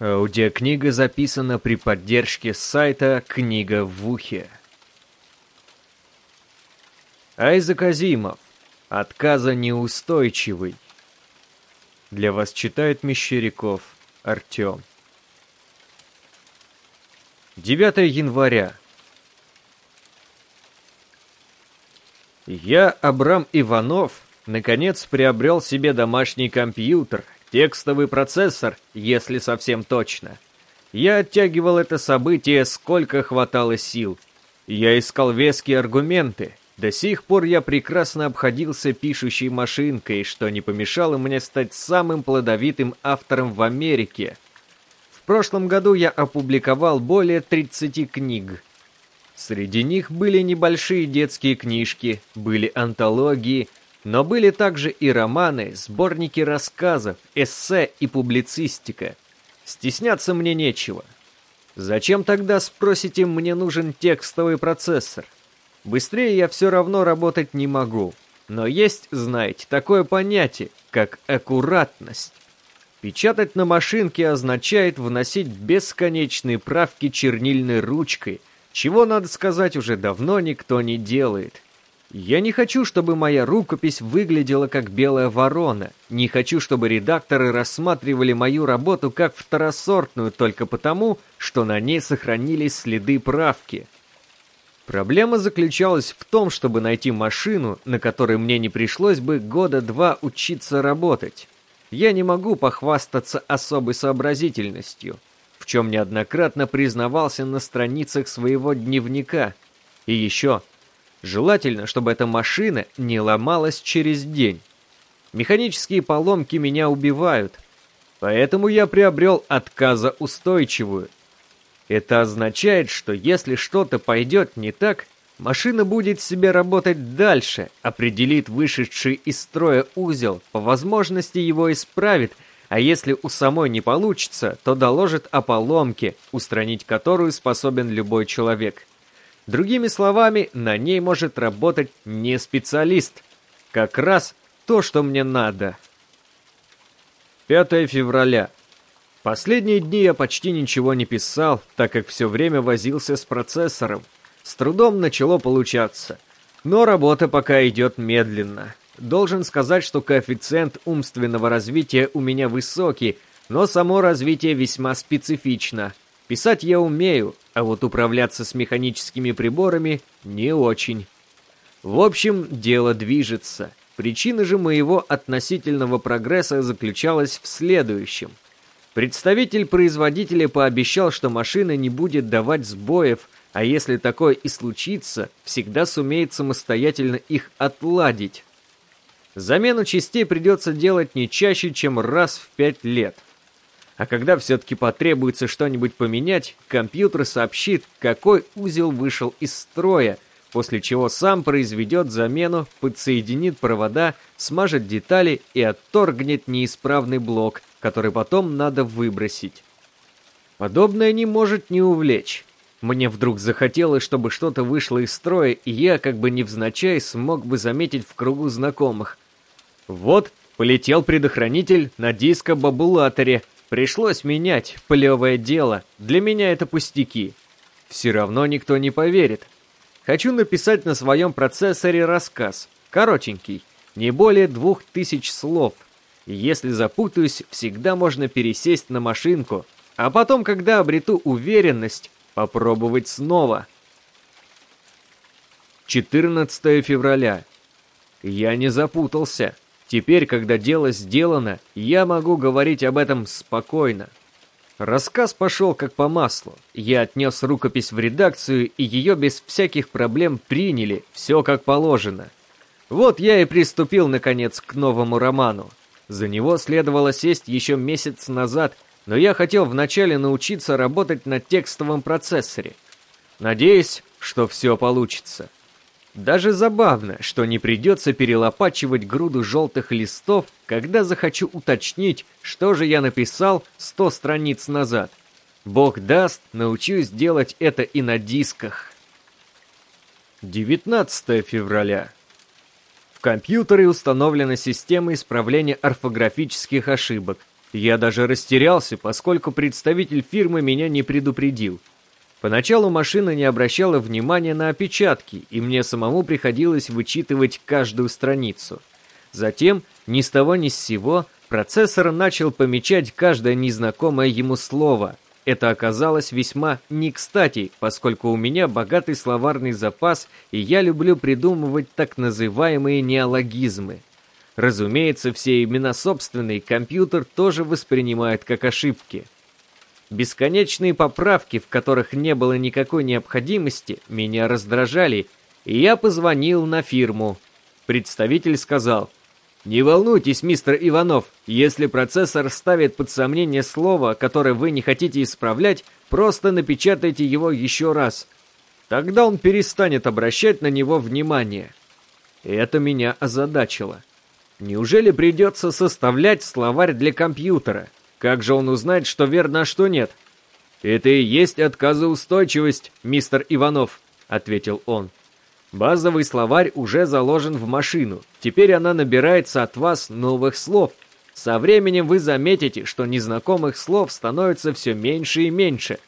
Аудиокнига записана при поддержке сайта «Книга в ухе». Айзек Азимов. Отказа неустойчивый. Для вас читает Мещеряков Артем. 9 января. Я, Абрам Иванов, наконец приобрел себе домашний компьютер, текстовый процессор, если совсем точно. Я оттягивал это событие сколько хватало сил. Я искал веские аргументы, до сих пор я прекрасно обходился пишущей машинкой, что не помешало мне стать самым плодовитым автором в Америке. В прошлом году я опубликовал более 30 книг. Среди них были небольшие детские книжки, были антологии, но были также и романы, сборники рассказов, эссе и публицистика. Стесняться мне нечего. Зачем тогда, спросите, мне нужен текстовый процессор? Быстрее я все равно работать не могу. Но есть, знаете, такое понятие, как аккуратность. Печатать на машинке означает вносить бесконечные правки чернильной ручкой, чего, надо сказать, уже давно никто не делает. Я не хочу, чтобы моя рукопись выглядела как белая ворона. Не хочу, чтобы редакторы рассматривали мою работу как второсортную только потому, что на ней сохранились следы правки. Проблема заключалась в том, чтобы найти машину, на которой мне не пришлось бы года два учиться работать. Я не могу похвастаться особой сообразительностью, в чем неоднократно признавался на страницах своего дневника. И еще, желательно, чтобы эта машина не ломалась через день. Механические поломки меня убивают, поэтому я приобрел отказоустойчивую, это означает, что если что-то пойдет не так, машина будет себе работать дальше, определит вышедший из строя узел, по возможности его исправит, а если у самой не получится, то доложит о поломке, устранить которую способен любой человек. Другими словами, на ней может работать не специалист. Как раз то, что мне надо. 5 февраля. Последние дни я почти ничего не писал, так как все время возился с процессором. С трудом начало получаться. Но работа пока идет медленно. Должен сказать, что коэффициент умственного развития у меня высокий, но само развитие весьма специфично. Писать я умею, а вот управляться с механическими приборами не очень. В общем, дело движется. Причина же моего относительного прогресса заключалась в следующем – Представитель производителя пообещал, что машина не будет давать сбоев, а если такое и случится, всегда сумеет самостоятельно их отладить. Замену частей придется делать не чаще, чем раз в пять лет. А когда все-таки потребуется что-нибудь поменять, компьютер сообщит, какой узел вышел из строя, после чего сам произведет замену, подсоединит провода, смажет детали и отторгнет неисправный блок – который потом надо выбросить. Подобное не может не увлечь. Мне вдруг захотелось, чтобы что-то вышло из строя, и я, как бы невзначай, смог бы заметить в кругу знакомых. Вот, полетел предохранитель на диско-бабулаторе. Пришлось менять, плевое дело. Для меня это пустяки. Все равно никто не поверит. Хочу написать на своем процессоре рассказ. Коротенький, не более двух тысяч слов. Если запутаюсь, всегда можно пересесть на машинку, а потом, когда обрету уверенность, попробовать снова. 14 февраля. Я не запутался. Теперь, когда дело сделано, я могу говорить об этом спокойно. Рассказ пошел как по маслу. Я отнес рукопись в редакцию, и ее без всяких проблем приняли, все как положено. Вот я и приступил, наконец, к новому роману. За него следовало сесть еще месяц назад, но я хотел вначале научиться работать на текстовом процессоре. Надеюсь, что все получится. Даже забавно, что не придется перелопачивать груду желтых листов, когда захочу уточнить, что же я написал сто страниц назад. Бог даст, научусь делать это и на дисках. 19 февраля компьютере установлена система исправления орфографических ошибок. Я даже растерялся, поскольку представитель фирмы меня не предупредил. Поначалу машина не обращала внимания на опечатки, и мне самому приходилось вычитывать каждую страницу. Затем, ни с того ни с сего, процессор начал помечать каждое незнакомое ему слово. Это оказалось весьма не кстати, поскольку у меня богатый словарный запас, и я люблю придумывать так называемые неологизмы. Разумеется, все имена собственные компьютер тоже воспринимает как ошибки – Бесконечные поправки, в которых не было никакой необходимости, меня раздражали, и я позвонил на фирму. Представитель сказал, «Не волнуйтесь, мистер Иванов, если процессор ставит под сомнение слово, которое вы не хотите исправлять, просто напечатайте его еще раз. Тогда он перестанет обращать на него внимание». Это меня озадачило. Неужели придется составлять словарь для компьютера? Как же он узнает, что верно, а что нет? Это и есть отказоустойчивость, мистер Иванов, ответил он. Базовый словарь уже заложен в машину. Теперь она набирается от вас новых слов. Со временем вы заметите, что незнакомых слов становится все меньше и меньше.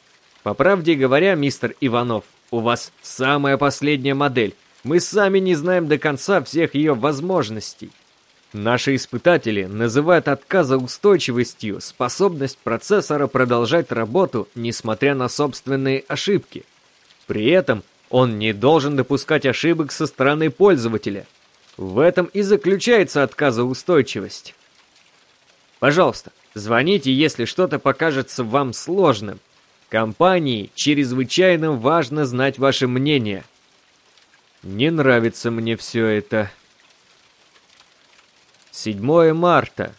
По правде говоря, мистер Иванов, у вас самая последняя модель. Мы сами не знаем до конца всех ее возможностей. Наши испытатели называют отказоустойчивостью способность процессора продолжать работу, несмотря на собственные ошибки. При этом он не должен допускать ошибок со стороны пользователя. В этом и заключается отказоустойчивость. Пожалуйста, звоните, если что-то покажется вам сложным. Компании чрезвычайно важно знать ваше мнение. Не нравится мне все это. 7 марта.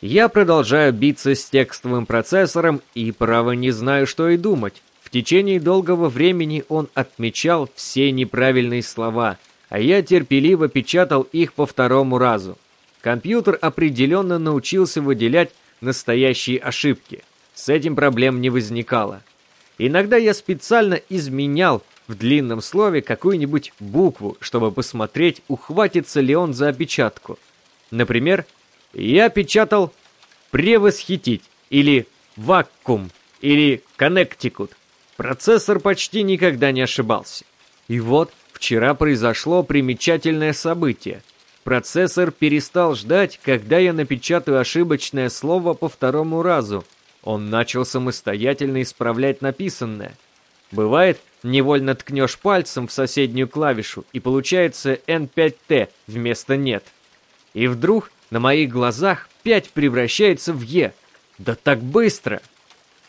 Я продолжаю биться с текстовым процессором и, право, не знаю, что и думать. В течение долгого времени он отмечал все неправильные слова, а я терпеливо печатал их по второму разу. Компьютер определенно научился выделять настоящие ошибки. С этим проблем не возникало. Иногда я специально изменял в длинном слове какую-нибудь букву, чтобы посмотреть, ухватится ли он за опечатку. Например, я печатал «превосхитить» или «вакуум» или «коннектикут». Процессор почти никогда не ошибался. И вот вчера произошло примечательное событие. Процессор перестал ждать, когда я напечатаю ошибочное слово по второму разу. Он начал самостоятельно исправлять написанное. Бывает, невольно ткнешь пальцем в соседнюю клавишу, и получается N5T вместо «нет». И вдруг на моих глазах 5 превращается в «е». Да так быстро!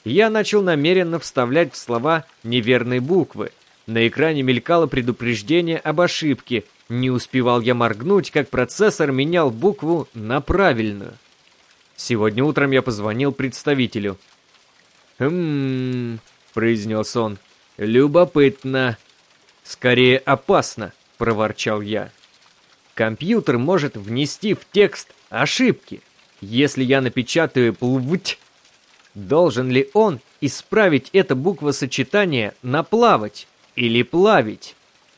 Я начал намеренно вставлять в слова неверные буквы. На экране мелькало предупреждение об ошибке. Не успевал я моргнуть, как процессор менял букву на правильную. Сегодня утром я позвонил представителю. «Хм...» — произнес он. «Любопытно. Скорее опасно», — проворчал я. Компьютер может внести в текст ошибки. Если я напечатаю «плвуть», должен ли он исправить это буквосочетание на «плавать» или «плавить»?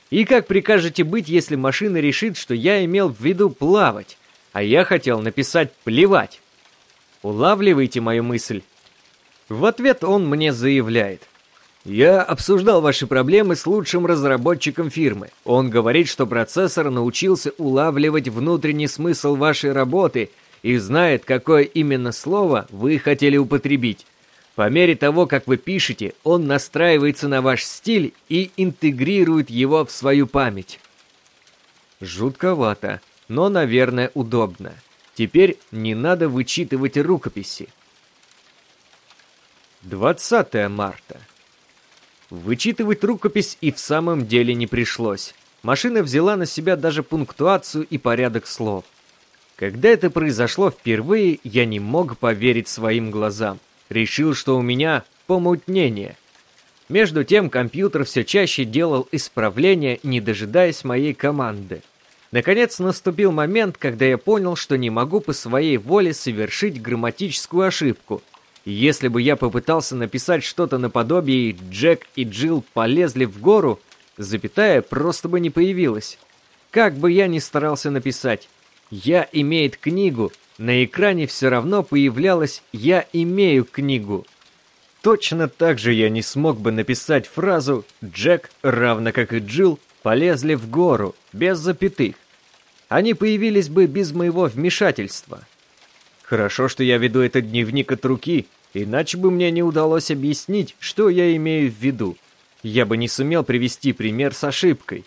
И как прикажете быть, если машина решит, что я имел в виду «плавать», а я хотел написать «плевать»? Улавливаете мою мысль? В ответ он мне заявляет – я обсуждал ваши проблемы с лучшим разработчиком фирмы. Он говорит, что процессор научился улавливать внутренний смысл вашей работы и знает, какое именно слово вы хотели употребить. По мере того, как вы пишете, он настраивается на ваш стиль и интегрирует его в свою память. Жутковато, но, наверное, удобно. Теперь не надо вычитывать рукописи. 20 марта. Вычитывать рукопись и в самом деле не пришлось. Машина взяла на себя даже пунктуацию и порядок слов. Когда это произошло впервые, я не мог поверить своим глазам. Решил, что у меня помутнение. Между тем компьютер все чаще делал исправления, не дожидаясь моей команды. Наконец наступил момент, когда я понял, что не могу по своей воле совершить грамматическую ошибку – если бы я попытался написать что-то наподобие «Джек и Джилл полезли в гору», запятая просто бы не появилась. Как бы я ни старался написать «Я имеет книгу», на экране все равно появлялось «Я имею книгу». Точно так же я не смог бы написать фразу «Джек, равно как и Джилл, полезли в гору, без запятых». Они появились бы без моего вмешательства. Хорошо, что я веду этот дневник от руки, иначе бы мне не удалось объяснить, что я имею в виду. Я бы не сумел привести пример с ошибкой.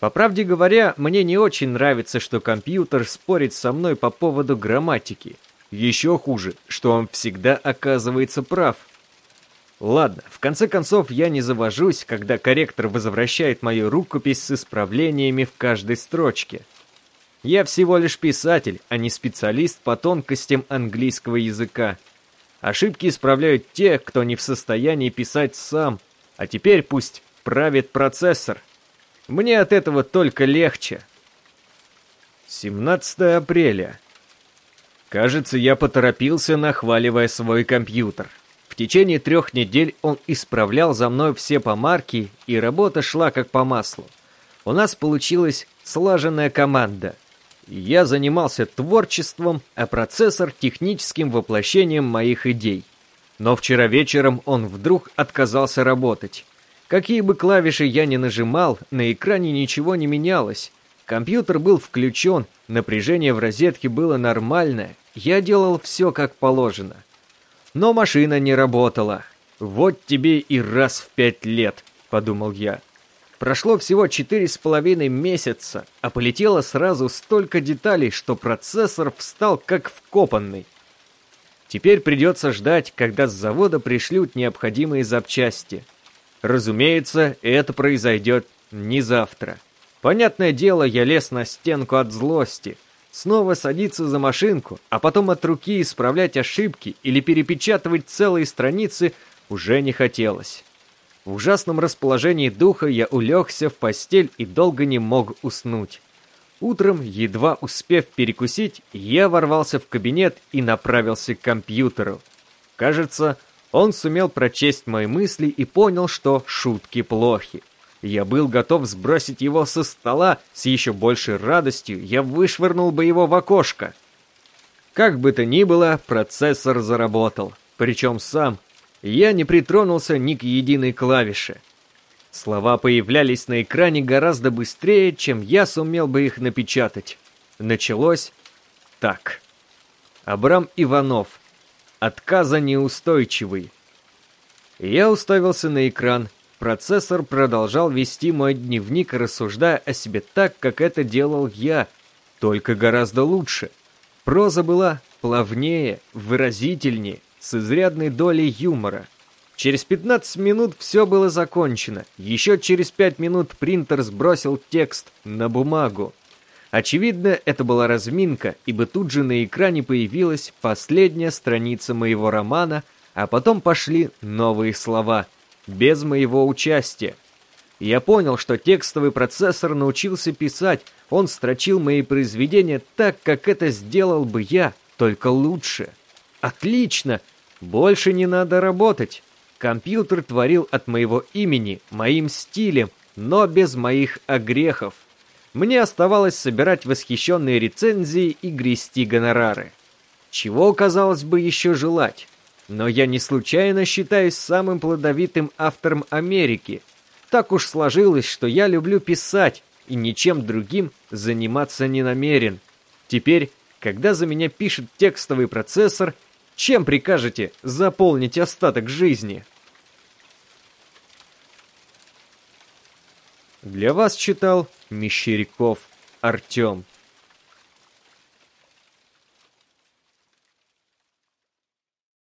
По правде говоря, мне не очень нравится, что компьютер спорит со мной по поводу грамматики. Еще хуже, что он всегда оказывается прав. Ладно, в конце концов я не завожусь, когда корректор возвращает мою рукопись с исправлениями в каждой строчке. Я всего лишь писатель, а не специалист по тонкостям английского языка. Ошибки исправляют те, кто не в состоянии писать сам, а теперь пусть правит процессор. Мне от этого только легче. 17 апреля. Кажется, я поторопился, нахваливая свой компьютер. В течение трех недель он исправлял за мной все помарки, и работа шла как по маслу. У нас получилась слаженная команда. Я занимался творчеством, а процессор — техническим воплощением моих идей. Но вчера вечером он вдруг отказался работать. Какие бы клавиши я ни нажимал, на экране ничего не менялось. Компьютер был включен, напряжение в розетке было нормальное, я делал все как положено. Но машина не работала. «Вот тебе и раз в пять лет», — подумал я. Прошло всего четыре с половиной месяца, а полетело сразу столько деталей, что процессор встал как вкопанный. Теперь придется ждать, когда с завода пришлют необходимые запчасти. Разумеется, это произойдет не завтра. Понятное дело, я лез на стенку от злости — снова садиться за машинку, а потом от руки исправлять ошибки или перепечатывать целые страницы уже не хотелось. В ужасном расположении духа я улегся в постель и долго не мог уснуть. Утром, едва успев перекусить, я ворвался в кабинет и направился к компьютеру. Кажется, он сумел прочесть мои мысли и понял, что шутки плохи. Я был готов сбросить его со стола, с еще большей радостью я вышвырнул бы его в окошко. Как бы то ни было, процессор заработал. Причем сам. Я не притронулся ни к единой клавише. Слова появлялись на экране гораздо быстрее, чем я сумел бы их напечатать. Началось так. Абрам Иванов. Отказа неустойчивый. Я уставился на экран, Процессор продолжал вести мой дневник, рассуждая о себе так, как это делал я, только гораздо лучше. Проза была плавнее, выразительнее, с изрядной долей юмора. Через 15 минут все было закончено. Еще через 5 минут принтер сбросил текст на бумагу. Очевидно, это была разминка, ибо тут же на экране появилась последняя страница моего романа, а потом пошли новые слова — без моего участия. Я понял, что текстовый процессор научился писать, он строчил мои произведения так, как это сделал бы я, только лучше. Отлично! Больше не надо работать. Компьютер творил от моего имени, моим стилем, но без моих огрехов. Мне оставалось собирать восхищенные рецензии и грести гонорары. Чего, казалось бы, еще желать? Но я не случайно считаюсь самым плодовитым автором Америки. Так уж сложилось, что я люблю писать и ничем другим заниматься не намерен. Теперь, когда за меня пишет текстовый процессор, чем прикажете заполнить остаток жизни? Для вас читал Мещеряков Артем.